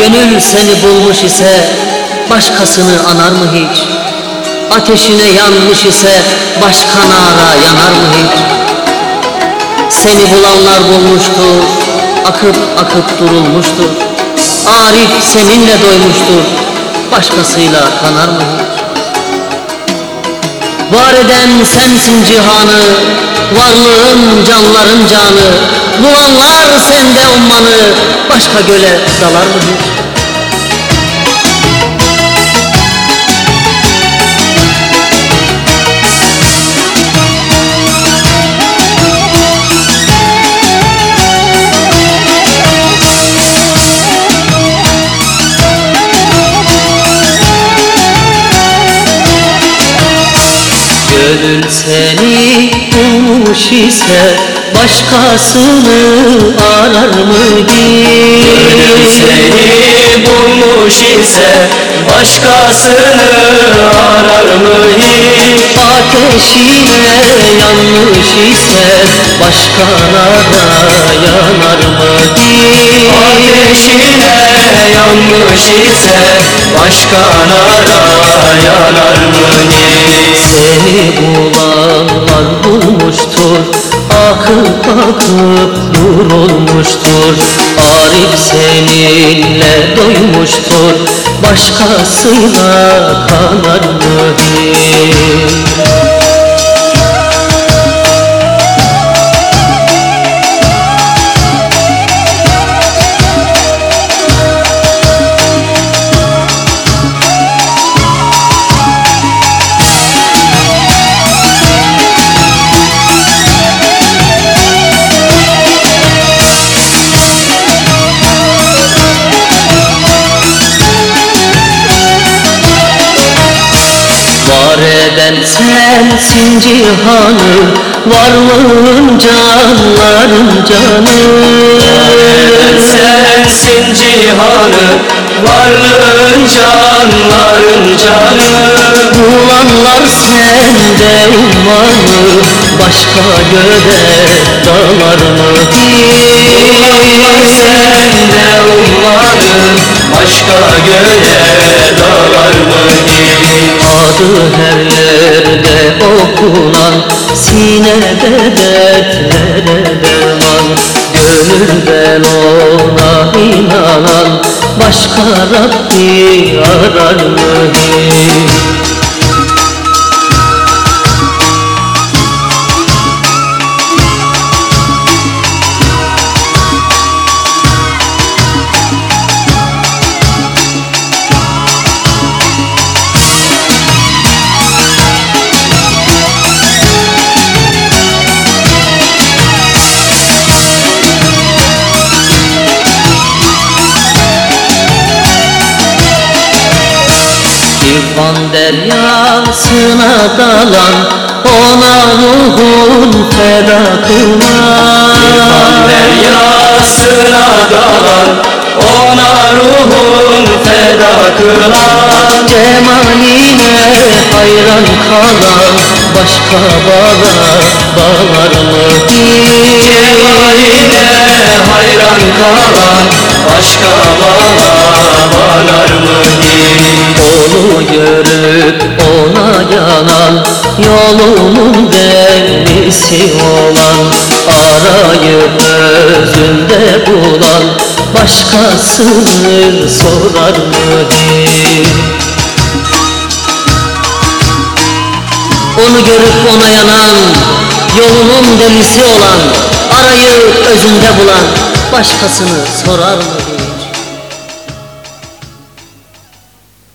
Gönül seni bulmuş ise başkasını anar mı hiç? Ateşine yanmış ise başka nara yanar mı hiç? Seni bulanlar bulmuştur, akıp akıp durulmuştur. Arif seninle doymuştur, başkasıyla kanar mı hiç? Var eden sensin cihanı, varlığın canların canı. Bulanlar sende ummanı, başka göle dalar mı hiç? Gönül seni bulmuş ise başkasını arar mı hiç? seni bulmuş ise başkasını arar mı hiç? Ateşine yanmış ise başkalara yanar mı hiç? Ateşine yanmış ise başka nara yanar mı hiç? Seni bulanlar bulmuştur Akıp akıp dur olmuştur. Arif seninle doymuştur. Başkasıyla kanar mı eden sensin cihanı Varlığın canların canı? Sensin cihanı, varlığın canların canı? Bulanlar sende ummanı Başka göğe dalar mı? Ulanlar hiç? sende ummanı, başka göğe dalar mı hiç? Adı her yerde okunan Sinede dertlere derman Gönülden ona inanan Başka Rabbi arar mı İrfan deryasına dalan Ona ruhun feda kılmaz Deryasına dalan, ona ruhun feda kılan Cemaline hayran kalan Başka bala bağlar mı? Cemaline hayran kalan, başka bağlar görüp ona yanan Yolunun delisi olan Arayıp özünde bulan Başkasını sorar mı hiç? Onu görüp ona yanan Yolunun delisi olan Arayıp özünde bulan Başkasını sorar mı?